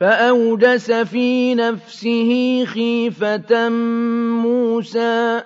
فَأَوْجَسَ فِي نَفْسِهِ خِيفَةً مُّوسَىٰ